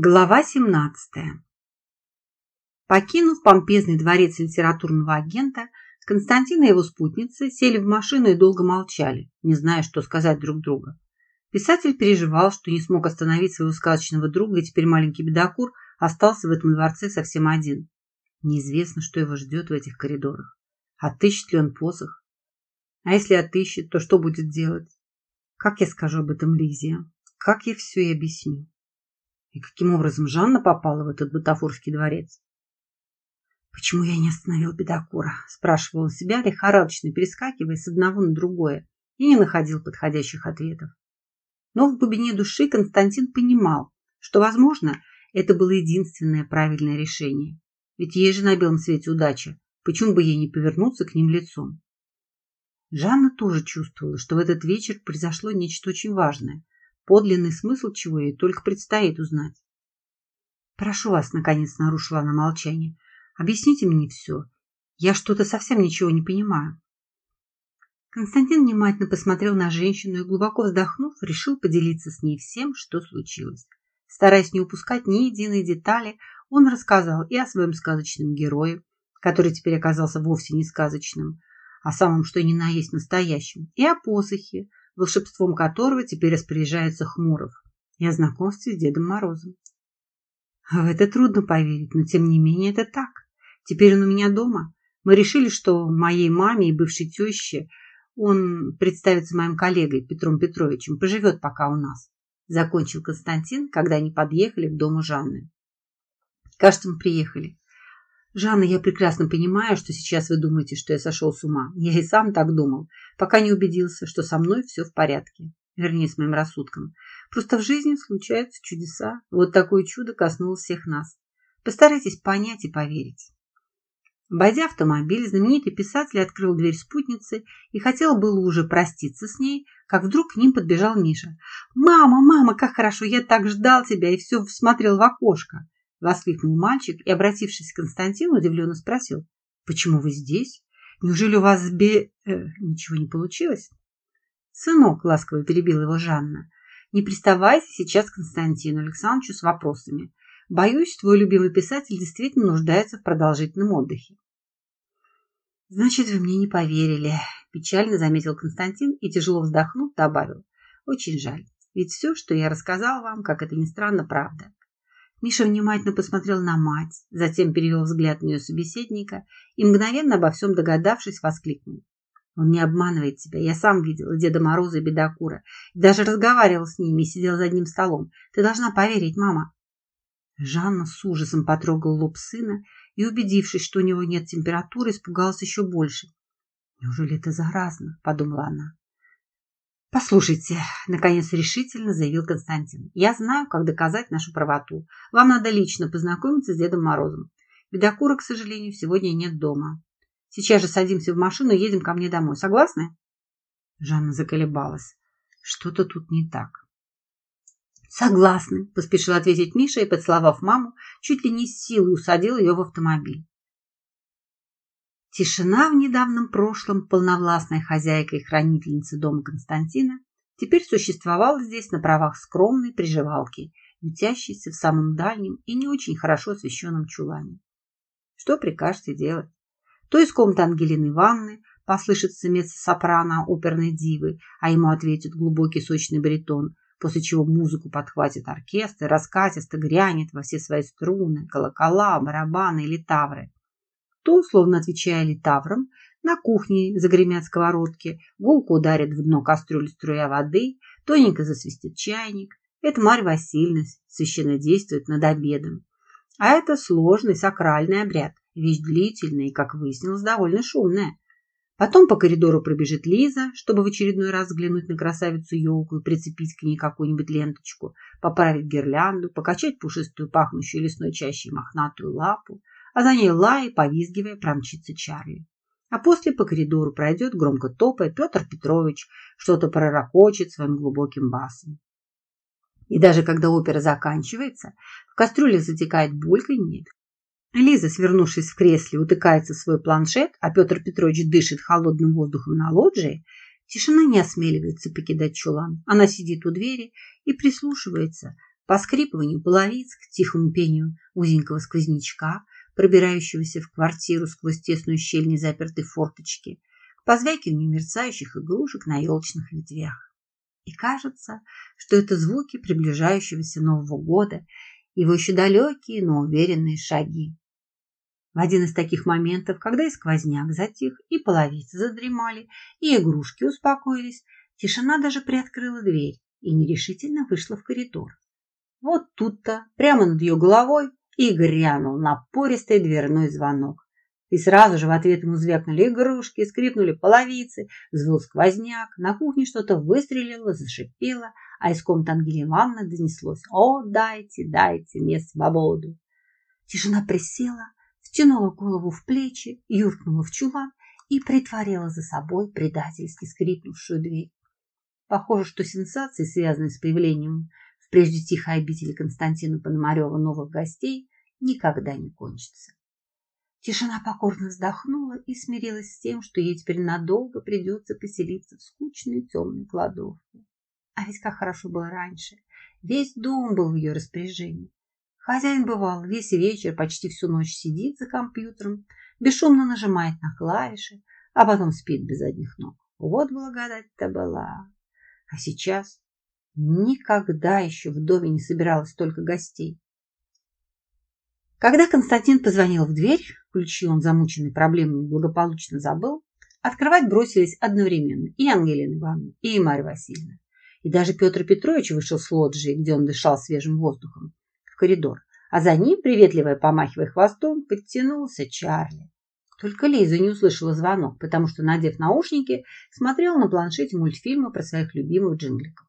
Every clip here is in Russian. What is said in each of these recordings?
Глава 17. Покинув помпезный дворец литературного агента, Константин и его спутница сели в машину и долго молчали, не зная, что сказать друг другу. Писатель переживал, что не смог остановить своего сказочного друга, и теперь маленький бедокур остался в этом дворце совсем один. Неизвестно, что его ждет в этих коридорах. Отыщет ли он посох? А если отыщет, то что будет делать? Как я скажу об этом Лизе? Как я все ей объясню? И каким образом Жанна попала в этот бутафорский дворец? «Почему я не остановил бедокура?» – спрашивал он себя, лихорадочно перескакивая с одного на другое, и не находил подходящих ответов. Но в глубине души Константин понимал, что, возможно, это было единственное правильное решение. Ведь ей же на белом свете удача, почему бы ей не повернуться к ним лицом? Жанна тоже чувствовала, что в этот вечер произошло нечто очень важное, подлинный смысл чего ей только предстоит узнать. «Прошу вас», — наконец нарушила она молчание, — «объясните мне все. Я что-то совсем ничего не понимаю». Константин внимательно посмотрел на женщину и, глубоко вздохнув, решил поделиться с ней всем, что случилось. Стараясь не упускать ни единой детали, он рассказал и о своем сказочном герое, который теперь оказался вовсе не сказочным, а самым что ни на есть настоящим, и о посохе, волшебством которого теперь распоряжается Хмуров, и о знакомстве с Дедом Морозом. В это трудно поверить, но тем не менее это так. Теперь он у меня дома. Мы решили, что моей маме и бывшей теще он представится моим коллегой Петром Петровичем, поживет пока у нас. Закончил Константин, когда они подъехали к дому Жанны. Кажется, мы приехали. Жанна, я прекрасно понимаю, что сейчас вы думаете, что я сошел с ума. Я и сам так думал, пока не убедился, что со мной все в порядке. Вернее, с моим рассудком. Просто в жизни случаются чудеса. Вот такое чудо коснулось всех нас. Постарайтесь понять и поверить. Обойдя автомобиль, знаменитый писатель открыл дверь спутницы и хотел было уже проститься с ней, как вдруг к ним подбежал Миша. «Мама, мама, как хорошо! Я так ждал тебя и все смотрел в окошко!» Воскликнул мальчик и, обратившись к Константину, удивленно спросил. «Почему вы здесь? Неужели у вас бе... Э, ничего не получилось?» «Сынок», — ласково перебила его Жанна, «не приставайте сейчас к Константину Александровичу с вопросами. Боюсь, твой любимый писатель действительно нуждается в продолжительном отдыхе». «Значит, вы мне не поверили», – печально заметил Константин и, тяжело вздохнув, добавил. «Очень жаль, ведь все, что я рассказал вам, как это ни странно, правда. Миша внимательно посмотрел на мать, затем перевел взгляд на ее собеседника и, мгновенно обо всем догадавшись, воскликнул. Он не обманывает тебя. Я сам видел Деда Мороза и Бедокура. Даже разговаривал с ними и сидел за одним столом. Ты должна поверить, мама. Жанна с ужасом потрогала лоб сына и, убедившись, что у него нет температуры, испугалась еще больше. «Неужели это заразно?» – подумала она. «Послушайте», – наконец решительно заявил Константин, – «я знаю, как доказать нашу правоту. Вам надо лично познакомиться с Дедом Морозом. Бедокура, к сожалению, сегодня нет дома. Сейчас же садимся в машину и едем ко мне домой. Согласны?» Жанна заколебалась. «Что-то тут не так». «Согласны», – поспешил ответить Миша и, поцеловав маму, чуть ли не с силой усадил ее в автомобиль. Тишина в недавнем прошлом, полновластная хозяйка и хранительница дома Константина, теперь существовала здесь на правах скромной приживалки, ютящейся в самом дальнем и не очень хорошо освещенном чулане. Что прикажете делать? То из комнаты Ангелины Ивановны послышится меццо-сопрано оперной дивы, а ему ответит глубокий сочный баритон, после чего музыку подхватит оркестр, раскатисто грянет во все свои струны, колокола, барабаны или тавры то, словно отвечая литавром, на кухне загремят сковородки, гулко ударит в дно кастрюли струя воды, тоненько засвистит чайник. Это Марья Васильевна священно действует над обедом. А это сложный сакральный обряд, вещь длительная и, как выяснилось, довольно шумная. Потом по коридору пробежит Лиза, чтобы в очередной раз взглянуть на красавицу елку и прицепить к ней какую-нибудь ленточку, поправить гирлянду, покачать пушистую пахнущую лесной чащей мохнатую лапу, а за ней лай, повизгивая, промчится Чарли. А после по коридору пройдет, громко топая, Петр Петрович, что-то пророкочет своим глубоким басом. И даже когда опера заканчивается, в кастрюле затекает бульканье, Лиза, свернувшись в кресле, утыкается в свой планшет, а Петр Петрович дышит холодным воздухом на лоджии, тишина не осмеливается покидать чулан. Она сидит у двери и прислушивается, поскрипыванию половиц, к тихому пению узенького сквознячка, пробирающегося в квартиру сквозь тесную щель незапертой форточки, к позвякиванию мерцающих игрушек на елочных ветвях. И кажется, что это звуки приближающегося Нового года, его еще далекие, но уверенные шаги. В один из таких моментов, когда и сквозняк затих, и половицы задремали, и игрушки успокоились, тишина даже приоткрыла дверь и нерешительно вышла в коридор. Вот тут-то, прямо над ее головой, и грянул напористый дверной звонок. И сразу же в ответ ему звякнули игрушки, скрипнули половицы, взвыл сквозняк, на кухне что-то выстрелило, зашипело, а из комнаты Ангелины Ивановны донеслось «О, дайте, дайте мне свободу!». Тишина присела, втянула голову в плечи, юркнула в чулан и притворила за собой предательски скрипнувшую дверь. Похоже, что сенсации, связанные с появлением прежде тихой обители Константина Пономарева новых гостей, никогда не кончатся. Тишина покорно вздохнула и смирилась с тем, что ей теперь надолго придется поселиться в скучной темной кладовке. А ведь как хорошо было раньше. Весь дом был в ее распоряжении. Хозяин бывал весь вечер, почти всю ночь сидит за компьютером, бесшумно нажимает на клавиши, а потом спит без одних ног. Вот благодать-то была. А сейчас никогда еще в доме не собиралось столько гостей. Когда Константин позвонил в дверь, ключи он, замученный проблемами, благополучно забыл, открывать бросились одновременно и Ангелина Ивановна, и Марья Васильевна. И даже Петр Петрович вышел с лоджии, где он дышал свежим воздухом коридор, а за ним, приветливо помахивая хвостом, подтянулся Чарли. Только Лиза не услышала звонок, потому что, надев наушники, смотрела на планшете мультфильмы про своих любимых джингликов.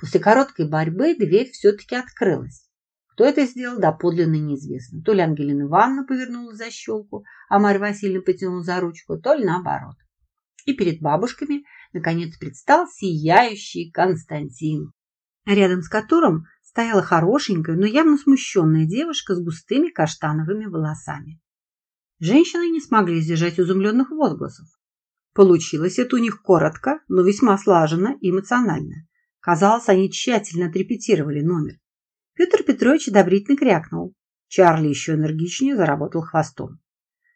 После короткой борьбы дверь все-таки открылась. Кто это сделал, доподлинно неизвестно. То ли Ангелина Ивановна повернула за щелку, а Марья Васильевна потянула за ручку, то ли наоборот. И перед бабушками, наконец, предстал сияющий Константин, рядом с которым стояла хорошенькая, но явно смущенная девушка с густыми каштановыми волосами. Женщины не смогли сдержать изумленных возгласов. Получилось это у них коротко, но весьма слаженно и эмоционально. Казалось, они тщательно отрепетировали номер. Петр Петрович одобрительно крякнул. Чарли еще энергичнее заработал хвостом.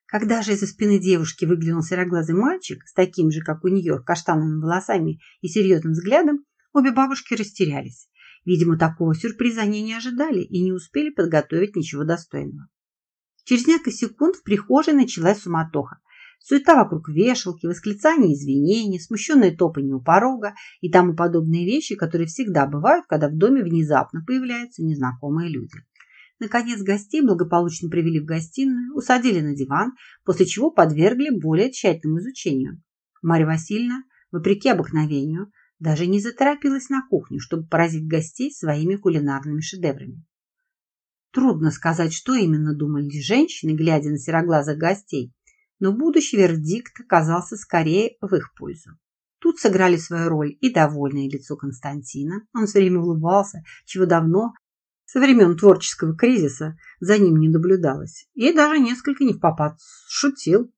Когда же из-за спины девушки выглянул сероглазый мальчик с таким же, как у нее, каштановыми волосами и серьезным взглядом, обе бабушки растерялись. Видимо, такого сюрприза они не ожидали и не успели подготовить ничего достойного. Через несколько секунд в прихожей началась суматоха. Суета вокруг вешалки, восклицания извинения, смущенные топанье у порога и тому подобные вещи, которые всегда бывают, когда в доме внезапно появляются незнакомые люди. Наконец гостей благополучно привели в гостиную, усадили на диван, после чего подвергли более тщательному изучению. Марья Васильевна, вопреки обыкновению, даже не заторопилась на кухню, чтобы поразить гостей своими кулинарными шедеврами. Трудно сказать, что именно думали женщины, глядя на сероглазых гостей, но будущий вердикт оказался скорее в их пользу. Тут сыграли свою роль и довольное лицо Константина. Он все время улыбался, чего давно, со времен творческого кризиса, за ним не наблюдалось. И даже несколько не в попад шутил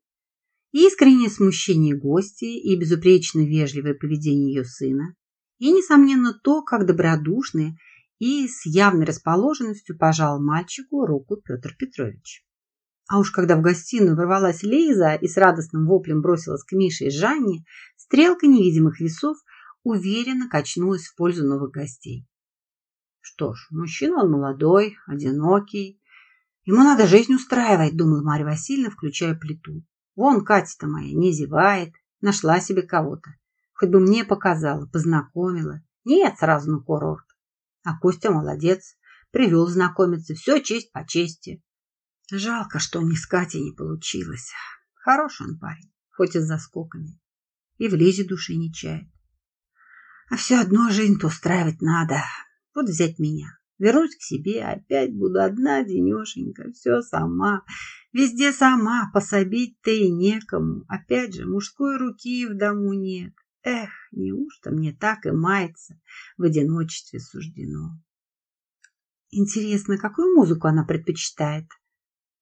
искреннее смущение гостей и безупречно вежливое поведение ее сына, и, несомненно, то, как добродушный и с явной расположенностью пожал мальчику руку Петр Петрович. А уж когда в гостиную ворвалась Лиза и с радостным воплем бросилась к Мише и Жанне, стрелка невидимых весов уверенно качнулась в пользу новых гостей. Что ж, мужчина он молодой, одинокий. Ему надо жизнь устраивать, думала Марья Васильевна, включая плиту. Вон Катя-то моя не зевает, нашла себе кого-то. Хоть бы мне показала, познакомила. Нет, сразу на курорт. А Костя молодец, привел знакомиться, все честь по чести. Жалко, что ни с Катей не получилось. Хороший он парень, хоть и с заскоками. И в Лизе души не чает. А все одно жизнь-то устраивать надо. Вот взять меня. Вернусь к себе, опять буду одна денешенька, все сама. Везде сама, пособить-то и некому. Опять же, мужской руки в дому нет. Эх, неужто мне так и мается в одиночестве суждено? Интересно, какую музыку она предпочитает?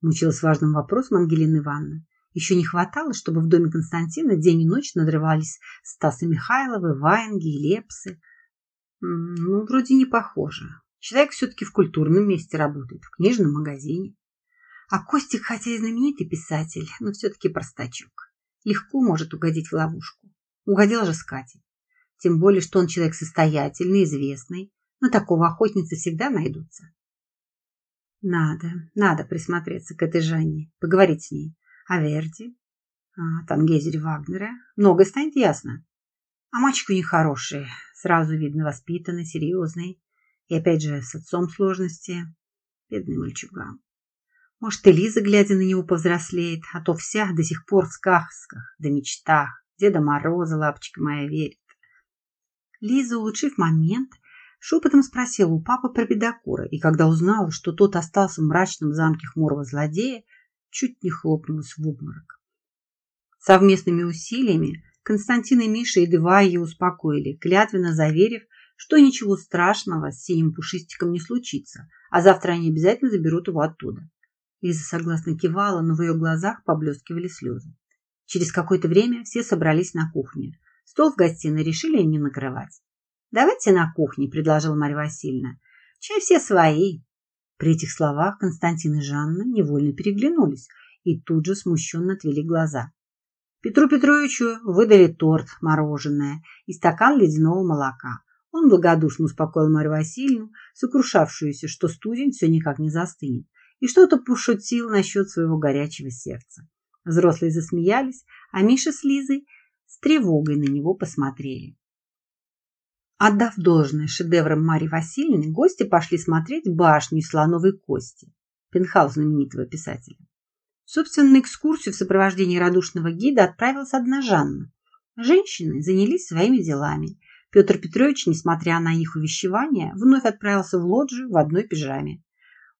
Мучилась важным вопросом Ангелина Ивановна. Еще не хватало, чтобы в доме Константина день и ночь надрывались Стасы Михайловы, Ваенги и Лепсы. Ну, вроде не похоже. Человек все-таки в культурном месте работает, в книжном магазине. А Костик, хотя и знаменитый писатель, но все-таки простачок. Легко может угодить в ловушку. Угодил же с Катей. Тем более, что он человек состоятельный, известный. На такого охотницы всегда найдутся. Надо, надо присмотреться к этой Жанне, поговорить с ней. О Верде, о Тангезере Вагнера. Многое станет ясно. А мальчик у них хороший. Сразу видно воспитанный, серьезный. И опять же, с отцом сложности. Бедный мальчуган. Может, и Лиза, глядя на него, повзрослеет, а то вся до сих пор в сказках, да мечтах. Деда Мороза, лапочка моя, верит. Лиза, улучшив момент, шепотом спросила у папы про бедокура, и когда узнала, что тот остался в мрачном замке хмурого злодея, чуть не хлопнулась в обморок. Совместными усилиями Константин и Миша едва ее успокоили, клятвенно заверив, что ничего страшного с синим пушистиком не случится, а завтра они обязательно заберут его оттуда. Лиза согласно кивала, но в ее глазах поблескивали слезы. Через какое-то время все собрались на кухне. Стол в гостиной решили не накрывать. «Давайте на кухне», – предложила Марья Васильевна. «Чай все свои». При этих словах Константин и Жанна невольно переглянулись и тут же смущенно отвели глаза. Петру Петровичу выдали торт, мороженое и стакан ледяного молока. Он благодушно успокоил Марью Васильевну, сокрушавшуюся, что студень все никак не застынет, и что-то пошутил насчет своего горячего сердца. Взрослые засмеялись, а Миша с Лизой с тревогой на него посмотрели. Отдав должное шедеврам Марьи Васильевны, гости пошли смотреть башню из слоновой кости, пентхаус знаменитого писателя. Собственно, на экскурсию в сопровождении радушного гида отправилась одна Жанна. Женщины занялись своими делами. Петр Петрович, несмотря на их увещевание, вновь отправился в лоджию в одной пижаме.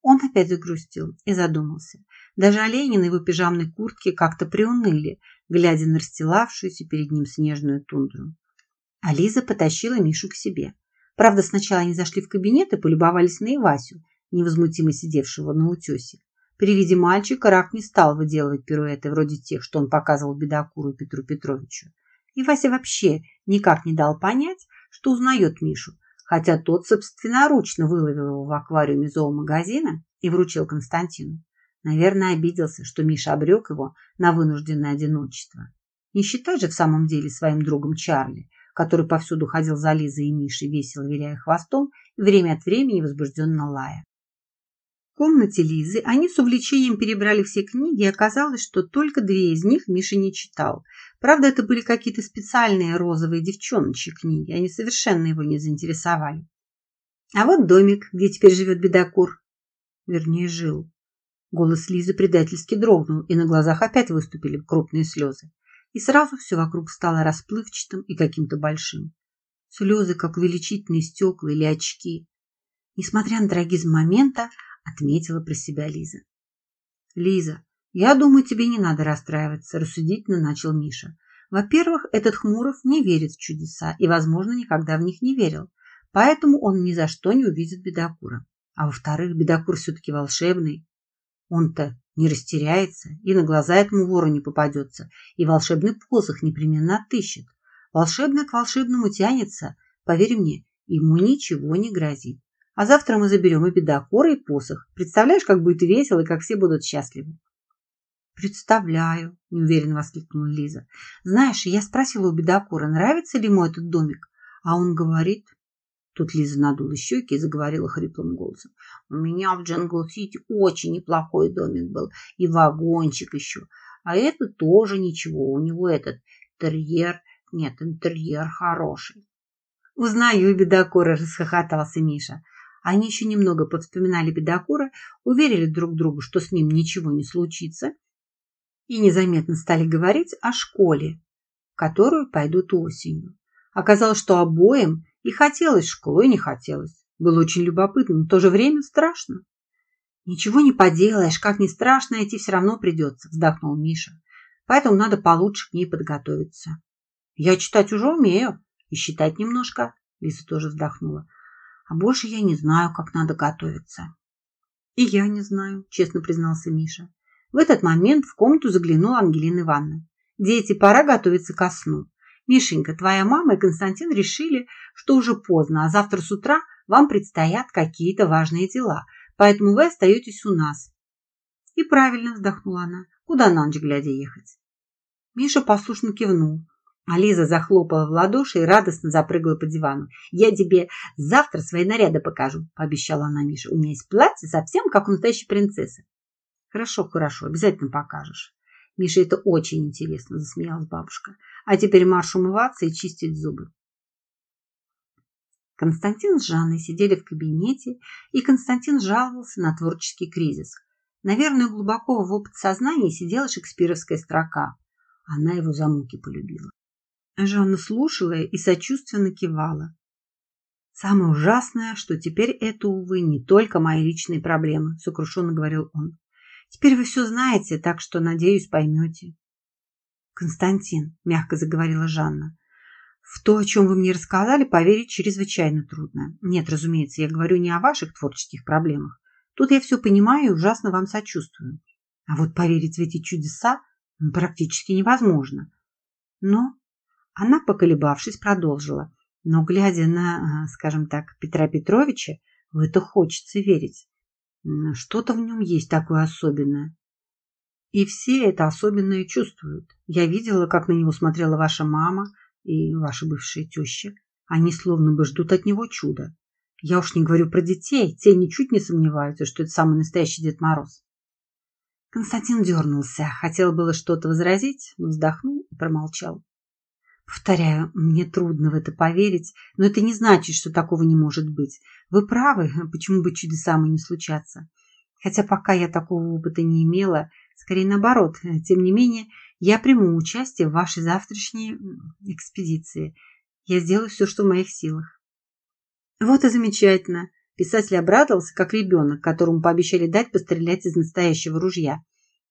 Он опять загрустил и задумался. Даже олени на его пижамной куртке как-то приуныли, глядя на расстилавшуюся перед ним снежную тундру. А Лиза потащила Мишу к себе. Правда, сначала они зашли в кабинет и полюбовались на Ивасю, невозмутимо сидевшего на утесе. При виде мальчика Рак не стал выделывать пируэты вроде тех, что он показывал бедокуру Петру Петровичу. И Вася вообще никак не дал понять, что узнает Мишу, хотя тот собственноручно выловил его в аквариуме зоомагазина и вручил Константину. Наверное, обиделся, что Миша обрек его на вынужденное одиночество. Не считать же в самом деле своим другом Чарли, который повсюду ходил за Лизой и Мишей, весело виляя хвостом и время от времени возбужденно лая. В комнате Лизы они с увлечением перебрали все книги, и оказалось, что только две из них Миша не читал. Правда, это были какие-то специальные розовые девчоночьи книги, они совершенно его не заинтересовали. А вот домик, где теперь живет бедокур. Вернее, жил. Голос Лизы предательски дрогнул, и на глазах опять выступили крупные слезы. И сразу все вокруг стало расплывчатым и каким-то большим. Слезы, как увеличительные стекла или очки. Несмотря на трагизм момента, отметила про себя Лиза. Лиза, я думаю, тебе не надо расстраиваться, рассудительно начал Миша. Во-первых, этот Хмуров не верит в чудеса и, возможно, никогда в них не верил, поэтому он ни за что не увидит бедокура. А во-вторых, бедокур все-таки волшебный. Он-то не растеряется и на глаза этому вору не попадется, и волшебный посох непременно отыщет. Волшебный к волшебному тянется, поверь мне, ему ничего не грозит. А завтра мы заберем и бедокура, и посох. Представляешь, как будет весело и как все будут счастливы. Представляю, неуверенно воскликнула Лиза. Знаешь, я спросила у бедокура, нравится ли ему этот домик, а он говорит... Тут Лиза надула щеки и заговорила хриплым голосом. У меня в Джангл-Сити очень неплохой домик был, и вагончик еще. А это тоже ничего, у него этот терьер... Нет, интерьер хороший. Узнаю бедокура, расхохотался Миша. Они еще немного повспоминали бедокура, уверили друг другу, что с ним ничего не случится, и незаметно стали говорить о школе, в которую пойдут осенью. Оказалось, что обоим и хотелось школу, и не хотелось. Было очень любопытно, но в то же время страшно. «Ничего не поделаешь, как ни страшно, идти все равно придется», – вздохнул Миша. «Поэтому надо получше к ней подготовиться». «Я читать уже умею, и считать немножко», – Лиза тоже вздохнула. А больше я не знаю, как надо готовиться. И я не знаю, честно признался Миша. В этот момент в комнату заглянула Ангелина Ивановна. Дети, пора готовиться ко сну. Мишенька, твоя мама и Константин решили, что уже поздно, а завтра с утра вам предстоят какие-то важные дела, поэтому вы остаетесь у нас. И правильно, вздохнула она. Куда на ночь глядя ехать? Миша послушно кивнул. А Лиза захлопала в ладоши и радостно запрыгала по дивану. «Я тебе завтра свои наряды покажу», – пообещала она Мише. «У меня есть платье совсем как у настоящей принцессы». «Хорошо, хорошо, обязательно покажешь». «Миша, это очень интересно», – засмеялась бабушка. «А теперь марш умываться и чистить зубы». Константин с Жанной сидели в кабинете, и Константин жаловался на творческий кризис. Наверное, глубоко в подсознании сидела шекспировская строка. Она его за муки полюбила. Жанна слушала и сочувственно кивала. «Самое ужасное, что теперь это, увы, не только мои личные проблемы», сокрушенно говорил он. «Теперь вы все знаете, так что, надеюсь, поймете». «Константин», – мягко заговорила Жанна, в то, о чем вы мне рассказали, поверить чрезвычайно трудно. Нет, разумеется, я говорю не о ваших творческих проблемах. Тут я все понимаю и ужасно вам сочувствую. А вот поверить в эти чудеса практически невозможно. Но она, поколебавшись, продолжила. Но, глядя на, скажем так, Петра Петровича, в это хочется верить. Что-то в нем есть такое особенное. И все это особенное чувствуют. Я видела, как на него смотрела ваша мама и ваша бывшая теща. Они словно бы ждут от него чуда. Я уж не говорю про детей, те ничуть не сомневаются, что это самый настоящий Дед Мороз. Константин дернулся, хотел было что-то возразить, но вздохнул и промолчал. Повторяю, мне трудно в это поверить, но это не значит, что такого не может быть. Вы правы, почему бы чудесам и не случаться. Хотя пока я такого опыта не имела, скорее наоборот. Тем не менее, я приму участие в вашей завтрашней экспедиции. Я сделаю все, что в моих силах. Вот и замечательно. Писатель обрадовался, как ребенок, которому пообещали дать пострелять из настоящего ружья.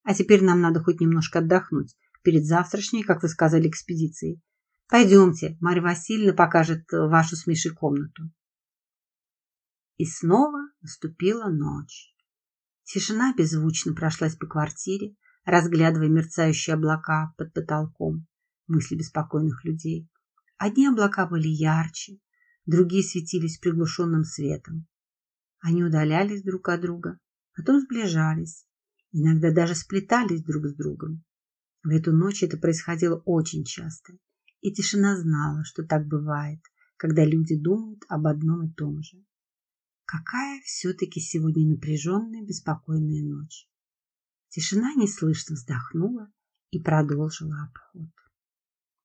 А теперь нам надо хоть немножко отдохнуть перед завтрашней, как вы сказали, экспедицией. Пойдемте, Марья Васильевна покажет вашу с Мишей комнату. И снова наступила ночь. Тишина беззвучно прошлась по квартире, разглядывая мерцающие облака под потолком, мысли беспокойных людей. Одни облака были ярче, другие светились приглушенным светом. Они удалялись друг от друга, потом сближались, иногда даже сплетались друг с другом. В эту ночь это происходило очень часто, и тишина знала, что так бывает, когда люди думают об одном и том же. Какая все-таки сегодня напряженная, беспокойная ночь. Тишина неслышно вздохнула и продолжила обход.